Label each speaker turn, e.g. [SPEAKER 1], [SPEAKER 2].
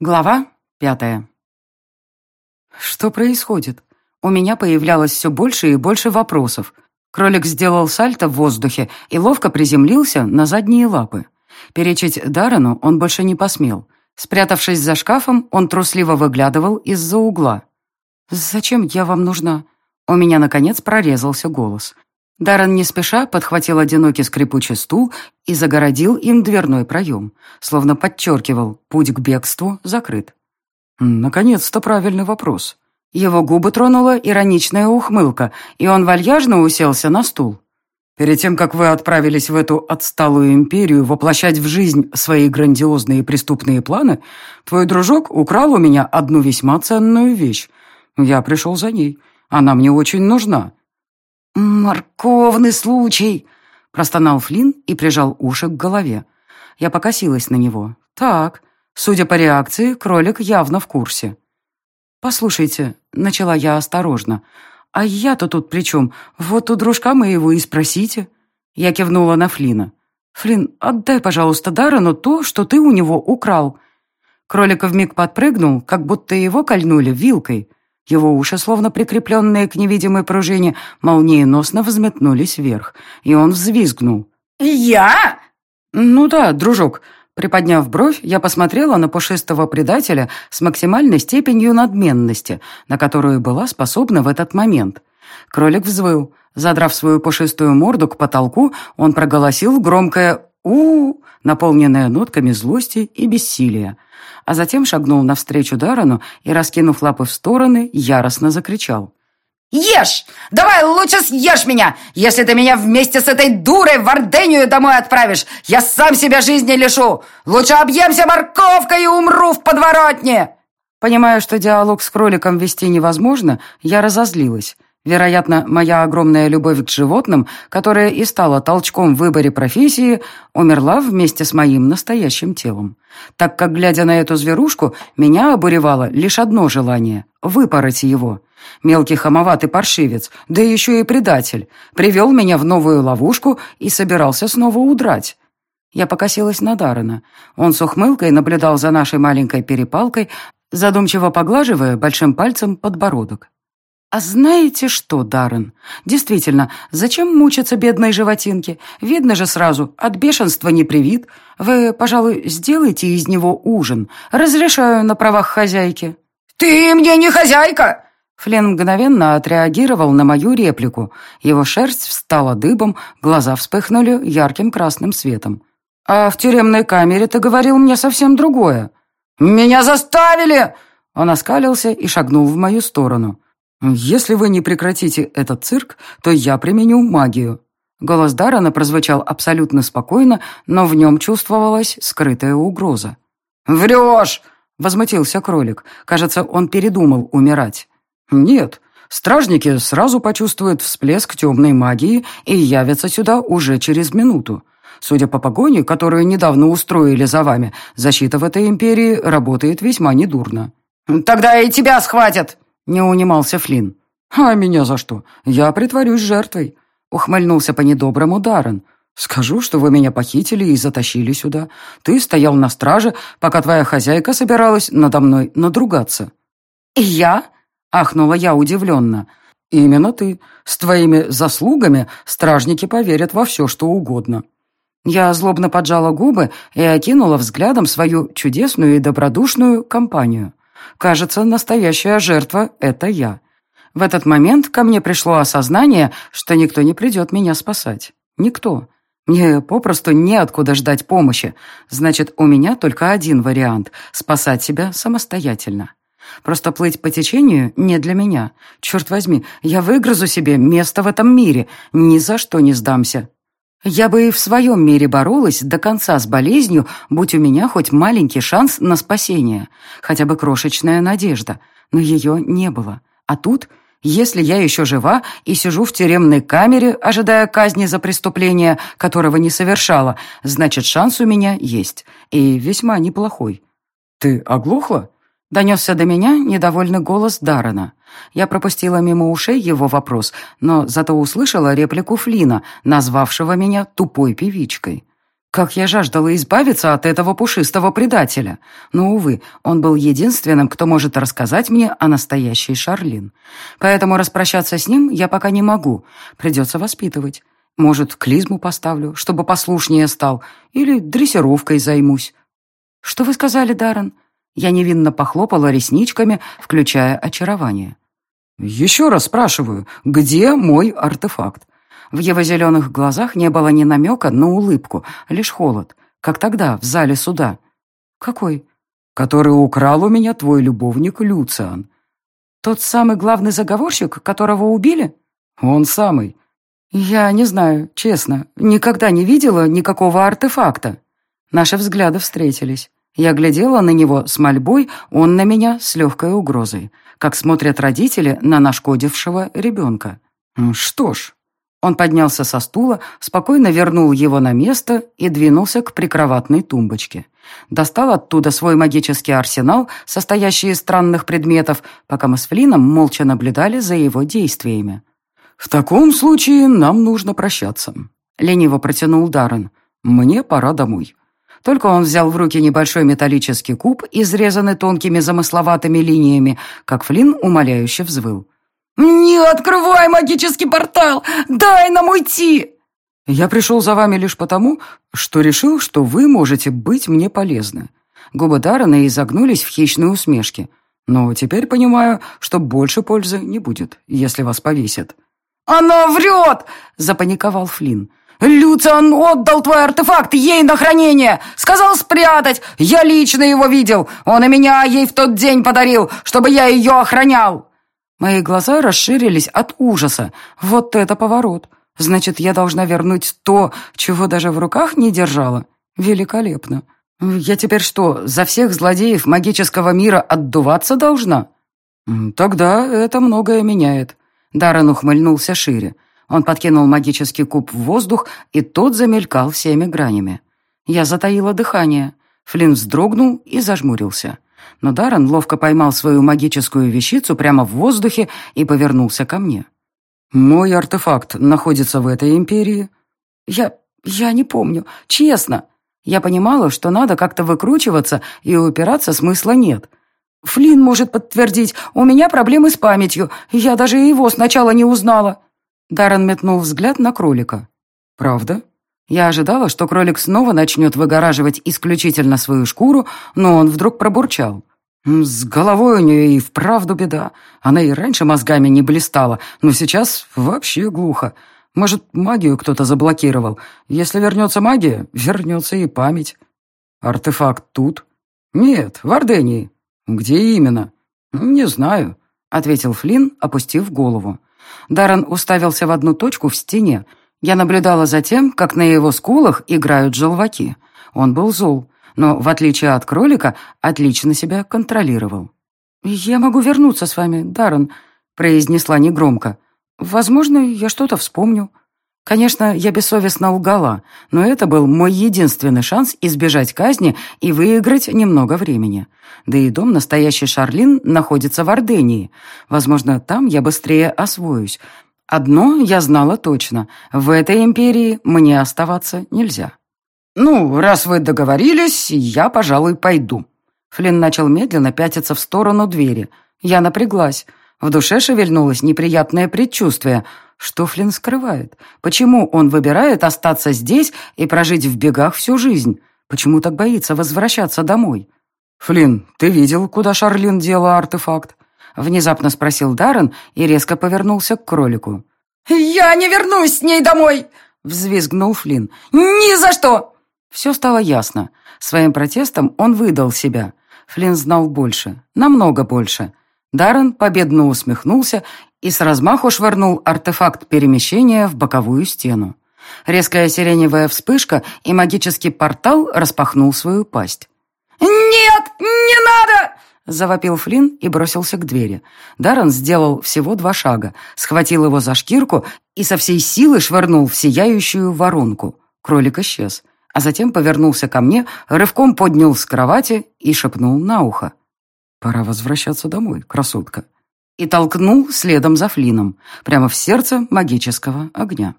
[SPEAKER 1] Глава пятая. Что происходит? У меня появлялось все больше и больше вопросов. Кролик сделал сальто в воздухе и ловко приземлился на задние лапы. Перечить Даррену он больше не посмел. Спрятавшись за шкафом, он трусливо выглядывал из-за угла. «Зачем я вам нужна?» У меня, наконец, прорезался голос. Даррен не спеша подхватил одинокий скрипучий стул и загородил им дверной проем, словно подчеркивал, путь к бегству закрыт. Наконец-то правильный вопрос. Его губы тронула ироничная ухмылка, и он вальяжно уселся на стул. Перед тем, как вы отправились в эту отсталую империю воплощать в жизнь свои грандиозные преступные планы, твой дружок украл у меня одну весьма ценную вещь. Я пришел за ней. Она мне очень нужна.
[SPEAKER 2] «Морковный случай!» — простонал Флинн и прижал уши к голове.
[SPEAKER 1] Я покосилась на него. «Так, судя по реакции, кролик явно в курсе». «Послушайте», — начала я осторожно, «а я-то тут при чем? Вот у дружка моего и спросите». Я кивнула на Флина. «Флин, отдай, пожалуйста, Даррену то, что ты у него украл». Кролик вмиг подпрыгнул, как будто его кольнули вилкой. Его уши, словно прикрепленные к невидимой пружине, молниеносно взметнулись вверх, и он взвизгнул.
[SPEAKER 2] «Я?»
[SPEAKER 1] «Ну да, дружок». Приподняв бровь, я посмотрела на пушистого предателя с максимальной степенью надменности, на которую была способна в этот момент. Кролик взвыл. Задрав свою пушистую морду к потолку, он проголосил громкое у, наполненное нотками злости и бессилия а затем шагнул навстречу Дарану и, раскинув лапы в стороны, яростно закричал.
[SPEAKER 2] «Ешь! Давай лучше съешь меня! Если ты меня вместе с этой дурой в Ордению домой отправишь, я сам себя жизни лишу! Лучше объемся морковкой и умру в подворотне!»
[SPEAKER 1] Понимая, что диалог с кроликом вести невозможно, я разозлилась. Вероятно, моя огромная любовь к животным, которая и стала толчком в выборе профессии, умерла вместе с моим настоящим телом. Так как, глядя на эту зверушку, меня обуревало лишь одно желание — выпороть его. Мелкий хамоватый паршивец, да еще и предатель, привел меня в новую ловушку и собирался снова удрать. Я покосилась на Даррена. Он с ухмылкой наблюдал за нашей маленькой перепалкой, задумчиво поглаживая большим пальцем подбородок. «А знаете что, Даррен? Действительно, зачем мучиться бедной животинке? Видно же сразу, от бешенства не привит. Вы, пожалуй, сделайте из него ужин. Разрешаю на правах хозяйки».
[SPEAKER 2] «Ты мне не хозяйка!»
[SPEAKER 1] Флен мгновенно отреагировал на мою реплику. Его шерсть встала дыбом, глаза вспыхнули ярким красным светом. «А в тюремной камере ты говорил мне совсем другое».
[SPEAKER 2] «Меня заставили!»
[SPEAKER 1] Он оскалился и шагнул в мою сторону. «Если вы не прекратите этот цирк, то я применю магию». Голос Дарана прозвучал абсолютно спокойно, но в нем чувствовалась скрытая угроза.
[SPEAKER 2] «Врешь!»
[SPEAKER 1] — возмутился кролик. Кажется, он передумал умирать. «Нет, стражники сразу почувствуют всплеск темной магии и явятся сюда уже через минуту. Судя по погоне, которую недавно устроили за вами, защита в этой империи работает весьма недурно».
[SPEAKER 2] «Тогда и тебя схватят!»
[SPEAKER 1] Не унимался Флинн. «А меня за что? Я притворюсь жертвой», — ухмыльнулся по-недоброму Даррен. «Скажу, что вы меня похитили и затащили сюда. Ты стоял на страже, пока твоя хозяйка собиралась надо мной надругаться».
[SPEAKER 2] «Я?»
[SPEAKER 1] — ахнула я удивленно. «Именно ты. С твоими заслугами стражники поверят во все, что угодно». Я злобно поджала губы и окинула взглядом свою чудесную и добродушную компанию. Кажется, настоящая жертва — это я. В этот момент ко мне пришло осознание, что никто не придет меня спасать. Никто. Мне попросту неоткуда ждать помощи. Значит, у меня только один вариант — спасать себя самостоятельно. Просто плыть по течению не для меня. Черт возьми, я выгрызу себе место в этом мире. Ни за что не сдамся. Я бы и в своем мире боролась до конца с болезнью, будь у меня хоть маленький шанс на спасение, хотя бы крошечная надежда, но ее не было. А тут, если я еще жива и сижу в тюремной камере, ожидая казни за преступление, которого не совершала, значит, шанс у меня есть, и весьма неплохой. «Ты оглохла?» Донесся до меня недовольный голос Даррена. Я пропустила мимо ушей его вопрос, но зато услышала реплику Флина, назвавшего меня тупой певичкой. Как я жаждала избавиться от этого пушистого предателя. Но, увы, он был единственным, кто может рассказать мне о настоящей Шарлин. Поэтому распрощаться с ним я пока не могу. Придется воспитывать. Может, клизму поставлю, чтобы послушнее стал, или дрессировкой займусь. Что вы сказали, Даррен? Я невинно похлопала ресничками, включая очарование. «Еще раз спрашиваю, где мой артефакт?» В его зеленых глазах не было ни намека на улыбку, лишь холод, как тогда, в зале суда. «Какой?» «Который украл у меня твой любовник Люциан». «Тот самый главный заговорщик, которого убили?» «Он самый». «Я не знаю, честно, никогда не видела никакого артефакта». Наши взгляды встретились. Я глядела на него с мольбой, он на меня с легкой угрозой, как смотрят родители на нашкодившего ребенка. «Что ж, он поднялся со стула, спокойно вернул его на место и двинулся к прикроватной тумбочке. Достал оттуда свой магический арсенал, состоящий из странных предметов, пока мы с Флином молча наблюдали за его действиями. «В таком случае нам нужно прощаться», — лениво протянул Даррен. «Мне пора домой». Только он взял в руки небольшой металлический куб, изрезанный тонкими замысловатыми линиями, как Флин умоляюще взвыл. «Не открывай магический портал! Дай нам уйти!» «Я пришел за вами лишь потому, что решил, что вы можете быть мне полезны». Губы Даррена изогнулись в хищной усмешке. «Но теперь понимаю, что больше пользы не будет, если вас повесят».
[SPEAKER 2] «Она врет!» — запаниковал Флинн. «Люциан отдал твой артефакт ей на хранение! Сказал спрятать! Я лично его видел! Он и меня ей в тот день подарил, чтобы я ее охранял!»
[SPEAKER 1] Мои глаза расширились от ужаса. Вот это поворот. Значит, я должна вернуть то, чего даже в руках не держала? Великолепно. Я теперь что, за всех злодеев магического мира отдуваться должна? Тогда это многое меняет. Даррен ухмыльнулся шире. Он подкинул магический куб в воздух, и тот замелькал всеми гранями. Я затаила дыхание. Флинн вздрогнул и зажмурился но Даррен ловко поймал свою магическую вещицу прямо в воздухе и повернулся ко мне. «Мой артефакт находится в этой империи?» «Я... я не помню. Честно. Я понимала, что надо как-то выкручиваться, и упираться смысла нет. Флинн может подтвердить, у меня проблемы с памятью, я даже его сначала не узнала». Даррен метнул взгляд на кролика. «Правда?» Я ожидала, что кролик снова начнет выгораживать исключительно свою шкуру, но он вдруг пробурчал. «С головой у нее и вправду беда. Она и раньше мозгами не блистала, но сейчас вообще глухо. Может, магию кто-то заблокировал. Если вернется магия, вернется и память. Артефакт тут? Нет, в Ордении. Где именно? Не знаю», — ответил Флинн, опустив голову. Даррен уставился в одну точку в стене, — я наблюдала за тем, как на его скулах играют желваки. Он был зол, но, в отличие от кролика, отлично себя контролировал. «Я могу вернуться с вами, Даррен», — произнесла негромко. «Возможно, я что-то вспомню». Конечно, я бессовестно лгала, но это был мой единственный шанс избежать казни и выиграть немного времени. Да и дом настоящий Шарлин находится в Ордении. Возможно, там я быстрее освоюсь, Одно я знала точно. В этой империи мне оставаться нельзя. «Ну, раз вы договорились, я, пожалуй, пойду». Флинн начал медленно пятиться в сторону двери. Я напряглась. В душе шевельнулось неприятное предчувствие. Что Флинн скрывает? Почему он выбирает остаться здесь и прожить в бегах всю жизнь? Почему так боится возвращаться домой? «Флинн, ты видел, куда Шарлин дела артефакт?» Внезапно спросил Даррен и резко повернулся к кролику.
[SPEAKER 2] «Я не вернусь с ней домой!» Взвизгнул Флинн. «Ни за что!»
[SPEAKER 1] Все стало ясно. Своим протестом он выдал себя. Флинн знал больше, намного больше. Даррен победно усмехнулся и с размаху швырнул артефакт перемещения в боковую стену. Резкая сиреневая вспышка, и магический портал распахнул свою пасть.
[SPEAKER 2] «Нет, не надо!»
[SPEAKER 1] Завопил Флинн и бросился к двери. Даррен сделал всего два шага, схватил его за шкирку и со всей силы швырнул в сияющую воронку. Кролик исчез, а затем повернулся ко мне, рывком поднял с кровати и шепнул на ухо. «Пора возвращаться домой, красотка». И толкнул следом за Флином, прямо в сердце магического огня.